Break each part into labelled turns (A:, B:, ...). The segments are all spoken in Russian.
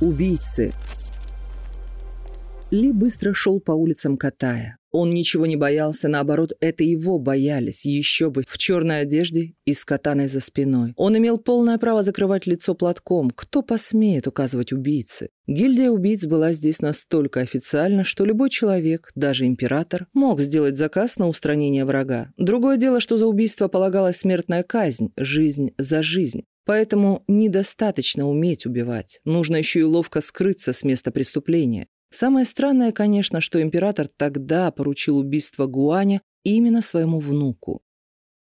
A: Убийцы. Ли быстро шел по улицам Катая. Он ничего не боялся, наоборот, это его боялись, еще бы, в черной одежде и с катаной за спиной. Он имел полное право закрывать лицо платком. Кто посмеет указывать убийцы? Гильдия убийц была здесь настолько официальна, что любой человек, даже император, мог сделать заказ на устранение врага. Другое дело, что за убийство полагалась смертная казнь, жизнь за жизнь. Поэтому недостаточно уметь убивать, нужно еще и ловко скрыться с места преступления. Самое странное, конечно, что император тогда поручил убийство Гуаня именно своему внуку.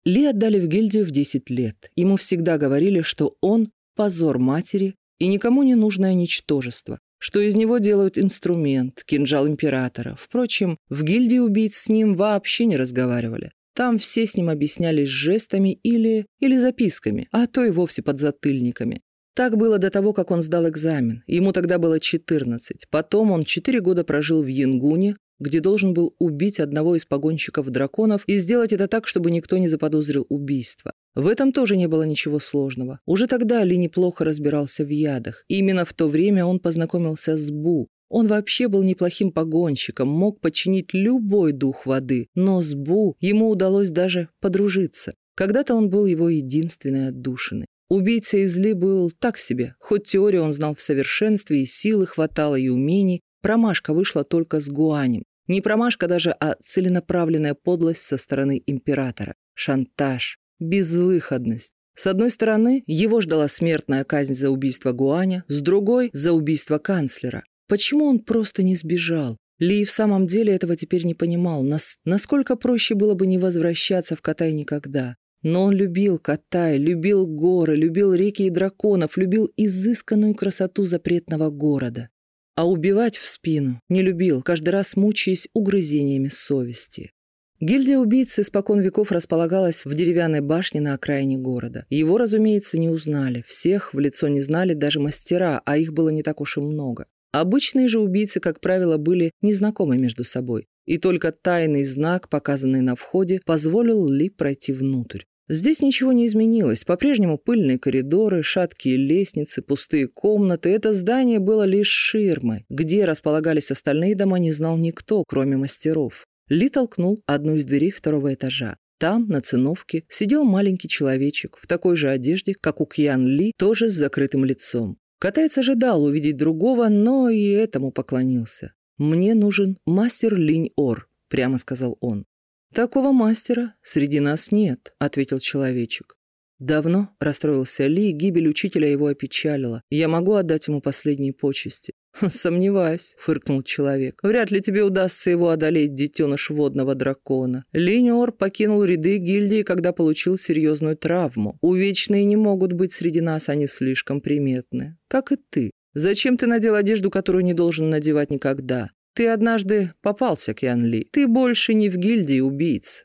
A: Ли отдали в гильдию в 10 лет. Ему всегда говорили, что он – позор матери и никому не нужное ничтожество, что из него делают инструмент, кинжал императора. Впрочем, в гильдии убийц с ним вообще не разговаривали. Там все с ним объяснялись жестами или, или записками, а то и вовсе подзатыльниками. Так было до того, как он сдал экзамен. Ему тогда было 14. Потом он 4 года прожил в Янгуне, где должен был убить одного из погонщиков драконов и сделать это так, чтобы никто не заподозрил убийство. В этом тоже не было ничего сложного. Уже тогда Ли неплохо разбирался в ядах. Именно в то время он познакомился с Бу. Он вообще был неплохим погонщиком, мог подчинить любой дух воды, но с Бу ему удалось даже подружиться. Когда-то он был его единственной отдушиной. Убийца из Ли был так себе, хоть теорию он знал в совершенстве, и силы хватало, и умений, промашка вышла только с Гуанем. Не промашка даже, а целенаправленная подлость со стороны императора. Шантаж, безвыходность. С одной стороны, его ждала смертная казнь за убийство Гуаня, с другой – за убийство канцлера. Почему он просто не сбежал? Ли в самом деле этого теперь не понимал, нас, насколько проще было бы не возвращаться в Катай никогда. Но он любил Катай, любил горы, любил реки и драконов, любил изысканную красоту запретного города. А убивать в спину не любил, каждый раз мучаясь угрызениями совести. Гильдия убийц испокон веков располагалась в деревянной башне на окраине города. Его, разумеется, не узнали. Всех в лицо не знали даже мастера, а их было не так уж и много. Обычные же убийцы, как правило, были незнакомы между собой. И только тайный знак, показанный на входе, позволил Ли пройти внутрь. Здесь ничего не изменилось. По-прежнему пыльные коридоры, шаткие лестницы, пустые комнаты. Это здание было лишь ширмой. Где располагались остальные дома, не знал никто, кроме мастеров. Ли толкнул одну из дверей второго этажа. Там, на циновке, сидел маленький человечек в такой же одежде, как у Кьян Ли, тоже с закрытым лицом. Катаец ожидал увидеть другого, но и этому поклонился. «Мне нужен мастер Линь-Ор», — прямо сказал он. «Такого мастера среди нас нет», — ответил человечек. «Давно», — расстроился Ли, гибель учителя его опечалила. «Я могу отдать ему последние почести». «Хм, «Сомневаюсь», — фыркнул человек. «Вряд ли тебе удастся его одолеть, детеныш водного дракона. Линиор покинул ряды гильдии, когда получил серьезную травму. Увечные не могут быть среди нас, они слишком приметны. Как и ты. Зачем ты надел одежду, которую не должен надевать никогда? Ты однажды попался, Кьян Ли. Ты больше не в гильдии убийц».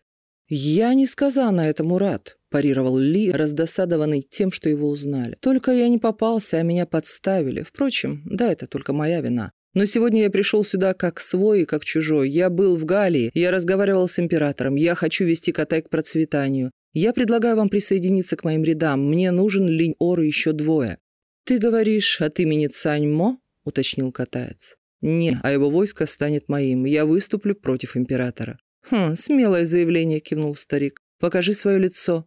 A: «Я несказанно этому рад», – парировал Ли, раздосадованный тем, что его узнали. «Только я не попался, а меня подставили. Впрочем, да, это только моя вина. Но сегодня я пришел сюда как свой и как чужой. Я был в Галии, я разговаривал с императором, я хочу вести Катай к процветанию. Я предлагаю вам присоединиться к моим рядам. Мне нужен Линь Ор и еще двое». «Ты говоришь от имени Цань Мо?» – уточнил катаец. «Не, а его войско станет моим. Я выступлю против императора». «Хм, смелое заявление», — кивнул старик. «Покажи свое лицо».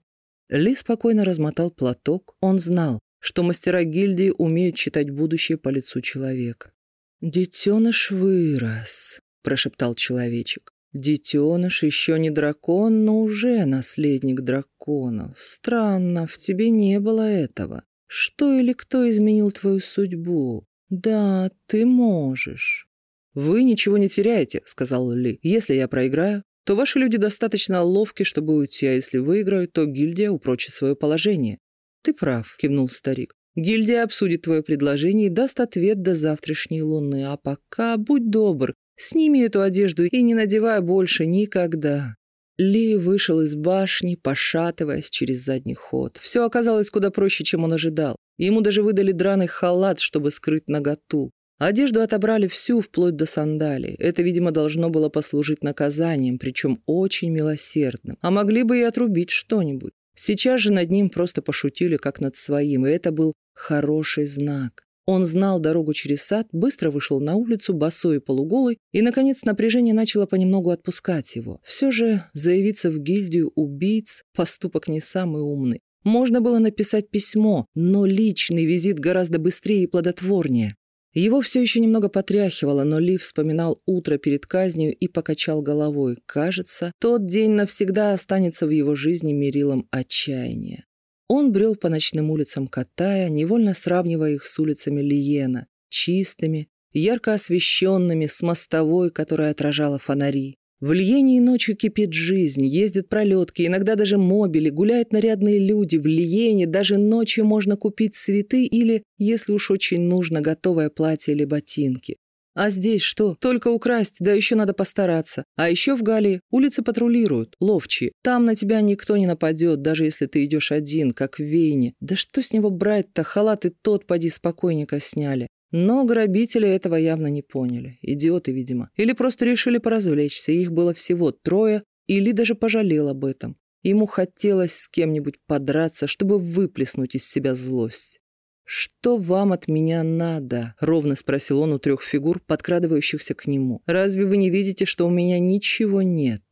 A: Ли спокойно размотал платок. Он знал, что мастера гильдии умеют читать будущее по лицу человека. «Детеныш вырос», — прошептал человечек. «Детеныш еще не дракон, но уже наследник драконов. Странно, в тебе не было этого. Что или кто изменил твою судьбу? «Да, ты можешь». «Вы ничего не теряете», — сказал Ли. «Если я проиграю, то ваши люди достаточно ловки, чтобы уйти, а если выиграют, то гильдия упрочит свое положение». «Ты прав», — кивнул старик. «Гильдия обсудит твое предложение и даст ответ до завтрашней луны. А пока, будь добр, сними эту одежду и не надевай больше никогда». Ли вышел из башни, пошатываясь через задний ход. Все оказалось куда проще, чем он ожидал. Ему даже выдали драный халат, чтобы скрыть наготу. Одежду отобрали всю, вплоть до сандалий. Это, видимо, должно было послужить наказанием, причем очень милосердным. А могли бы и отрубить что-нибудь. Сейчас же над ним просто пошутили, как над своим, и это был хороший знак. Он знал дорогу через сад, быстро вышел на улицу, босой и полуголый, и, наконец, напряжение начало понемногу отпускать его. Все же заявиться в гильдию убийц – поступок не самый умный. Можно было написать письмо, но личный визит гораздо быстрее и плодотворнее. Его все еще немного потряхивало, но Ли вспоминал утро перед казнью и покачал головой. Кажется, тот день навсегда останется в его жизни мерилом отчаяния. Он брел по ночным улицам Катая, невольно сравнивая их с улицами Лиена, чистыми, ярко освещенными, с мостовой, которая отражала фонари. В Льене ночью кипит жизнь, ездят пролетки, иногда даже мобили, гуляют нарядные люди. В Льене даже ночью можно купить цветы или, если уж очень нужно, готовое платье или ботинки. А здесь что? Только украсть, да еще надо постараться. А еще в Галии улицы патрулируют, ловчие. Там на тебя никто не нападет, даже если ты идешь один, как в Вейне. Да что с него брать-то? Халат и тот, поди, спокойненько сняли. Но грабители этого явно не поняли. Идиоты, видимо. Или просто решили поразвлечься. Их было всего трое, или даже пожалел об этом. Ему хотелось с кем-нибудь подраться, чтобы выплеснуть из себя злость. «Что вам от меня надо?» — ровно спросил он у трех фигур, подкрадывающихся к нему. «Разве вы не видите, что у меня ничего нет?»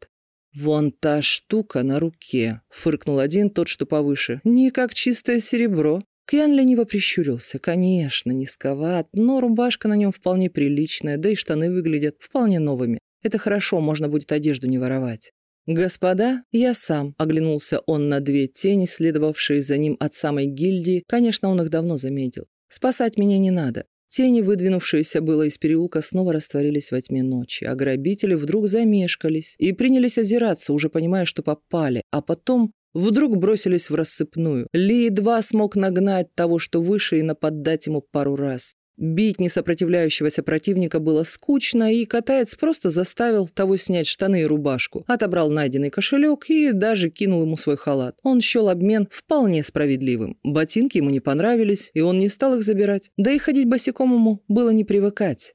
A: «Вон та штука на руке», — фыркнул один, тот, что повыше. «Не как чистое серебро. Кьян лениво прищурился. Конечно, низковат, но рубашка на нем вполне приличная, да и штаны выглядят вполне новыми. Это хорошо, можно будет одежду не воровать. «Господа, я сам», — оглянулся он на две тени, следовавшие за ним от самой гильдии. Конечно, он их давно заметил. «Спасать меня не надо». Тени, выдвинувшиеся было из переулка, снова растворились во тьме ночи, а грабители вдруг замешкались и принялись озираться, уже понимая, что попали, а потом Вдруг бросились в рассыпную. Ли едва смог нагнать того, что выше, и нападать ему пару раз. Бить несопротивляющегося противника было скучно, и катаец просто заставил того снять штаны и рубашку, отобрал найденный кошелек и даже кинул ему свой халат. Он счел обмен вполне справедливым. Ботинки ему не понравились, и он не стал их забирать. Да и ходить босиком ему было не привыкать.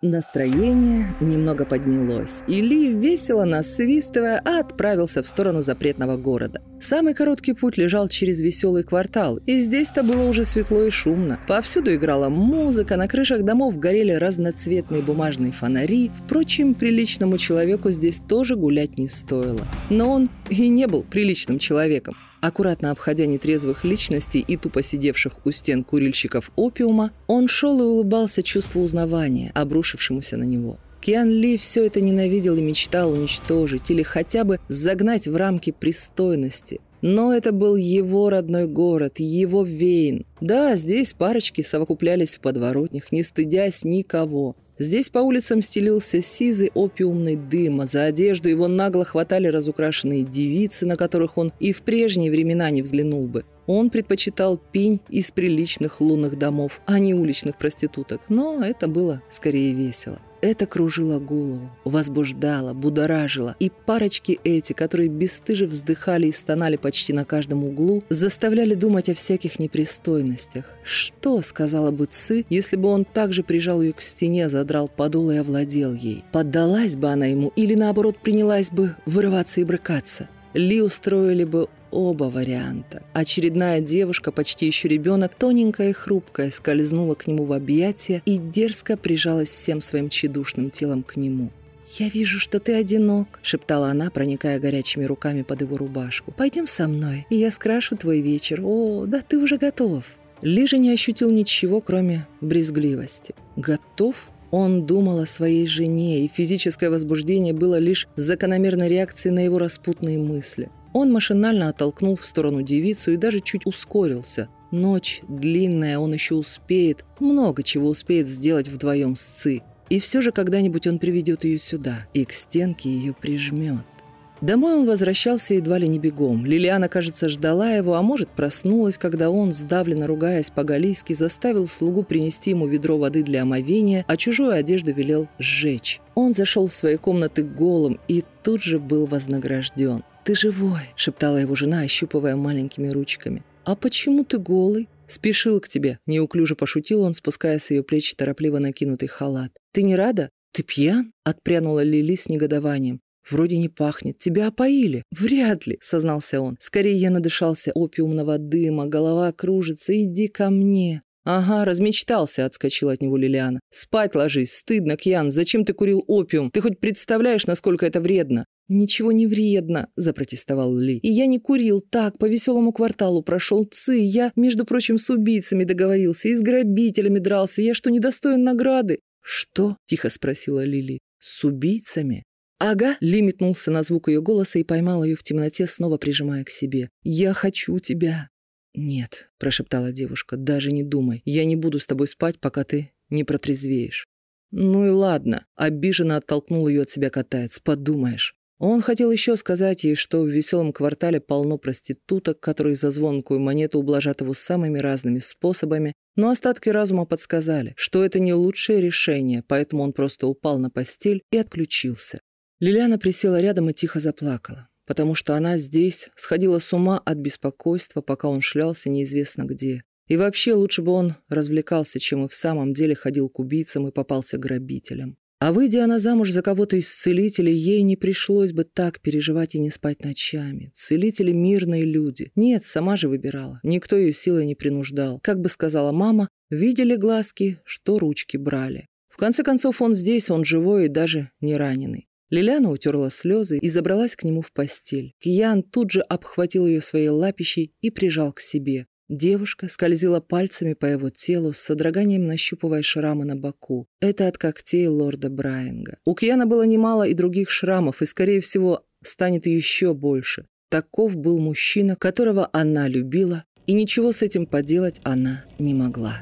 A: Настроение немного поднялось, и Ли, весело насвистывая, отправился в сторону запретного города. Самый короткий путь лежал через веселый квартал, и здесь-то было уже светло и шумно. Повсюду играла музыка, на крышах домов горели разноцветные бумажные фонари. Впрочем, приличному человеку здесь тоже гулять не стоило. Но он и не был приличным человеком. Аккуратно обходя нетрезвых личностей и тупо сидевших у стен курильщиков опиума, он шел и улыбался чувству узнавания, обрушившемуся на него. Киан Ли все это ненавидел и мечтал уничтожить или хотя бы загнать в рамки пристойности. Но это был его родной город, его Вейн. Да, здесь парочки совокуплялись в подворотнях, не стыдясь никого. Здесь по улицам стелился сизый опиумный дым, а за одежду его нагло хватали разукрашенные девицы, на которых он и в прежние времена не взглянул бы. Он предпочитал пень из приличных лунных домов, а не уличных проституток, но это было скорее весело. Это кружило голову, возбуждало, будоражило, и парочки эти, которые бесстыже вздыхали и стонали почти на каждом углу, заставляли думать о всяких непристойностях. Что, сказала бы Ци, если бы он также прижал ее к стене, задрал подол и овладел ей? Поддалась бы она ему или, наоборот, принялась бы вырываться и брыкаться? Ли устроили бы оба варианта. Очередная девушка, почти еще ребенок, тоненькая и хрупкая, скользнула к нему в объятия и дерзко прижалась всем своим тщедушным телом к нему. «Я вижу, что ты одинок», — шептала она, проникая горячими руками под его рубашку. «Пойдем со мной, и я скрашу твой вечер. О, да ты уже готов». Ли же не ощутил ничего, кроме брезгливости. «Готов?» Он думал о своей жене, и физическое возбуждение было лишь закономерной реакцией на его распутные мысли. Он машинально оттолкнул в сторону девицу и даже чуть ускорился. Ночь длинная, он еще успеет, много чего успеет сделать вдвоем с Ци. И все же когда-нибудь он приведет ее сюда и к стенке ее прижмет. Домой он возвращался едва ли не бегом. Лилиана, кажется, ждала его, а может, проснулась, когда он, сдавленно ругаясь по-галийски, заставил слугу принести ему ведро воды для омовения, а чужую одежду велел сжечь. Он зашел в свои комнаты голым и тут же был вознагражден. «Ты живой!» — шептала его жена, ощупывая маленькими ручками. «А почему ты голый?» «Спешил к тебе», — неуклюже пошутил он, спуская с ее плеч торопливо накинутый халат. «Ты не рада? Ты пьян?» — отпрянула Лили с негодованием. «Вроде не пахнет. Тебя опоили?» «Вряд ли», — сознался он. «Скорее я надышался опиумного дыма, голова кружится. Иди ко мне». «Ага, размечтался», — отскочила от него Лилиана. «Спать ложись, стыдно, Кьян, зачем ты курил опиум? Ты хоть представляешь, насколько это вредно?» «Ничего не вредно», — запротестовал Ли. «И я не курил так, по веселому кварталу прошел ЦИ. Я, между прочим, с убийцами договорился и с грабителями дрался. Я что, недостоин награды?» «Что?» — тихо спросила Лили. «С убийцами?» «Ага», — Ли метнулся на звук ее голоса и поймал ее в темноте, снова прижимая к себе. «Я хочу тебя». «Нет», — прошептала девушка, — «даже не думай. Я не буду с тобой спать, пока ты не протрезвеешь». «Ну и ладно», — обиженно оттолкнул ее от себя катаец, — «подумаешь». Он хотел еще сказать ей, что в веселом квартале полно проституток, которые за звонкую монету ублажат его самыми разными способами, но остатки разума подсказали, что это не лучшее решение, поэтому он просто упал на постель и отключился. Лилиана присела рядом и тихо заплакала, потому что она здесь сходила с ума от беспокойства, пока он шлялся неизвестно где. И вообще лучше бы он развлекался, чем и в самом деле ходил к убийцам и попался грабителям. А выйдя она замуж за кого-то из целителей, ей не пришлось бы так переживать и не спать ночами. Целители – мирные люди. Нет, сама же выбирала. Никто ее силой не принуждал. Как бы сказала мама, видели глазки, что ручки брали. В конце концов, он здесь, он живой и даже не раненый. Лилиана утерла слезы и забралась к нему в постель. Киян тут же обхватил ее своей лапищей и прижал к себе. Девушка скользила пальцами по его телу, с содроганием нащупывая шрамы на боку. Это от когтей лорда Брайанга. У Кьяна было немало и других шрамов, и, скорее всего, станет еще больше. Таков был мужчина, которого она любила, и ничего с этим поделать она не могла.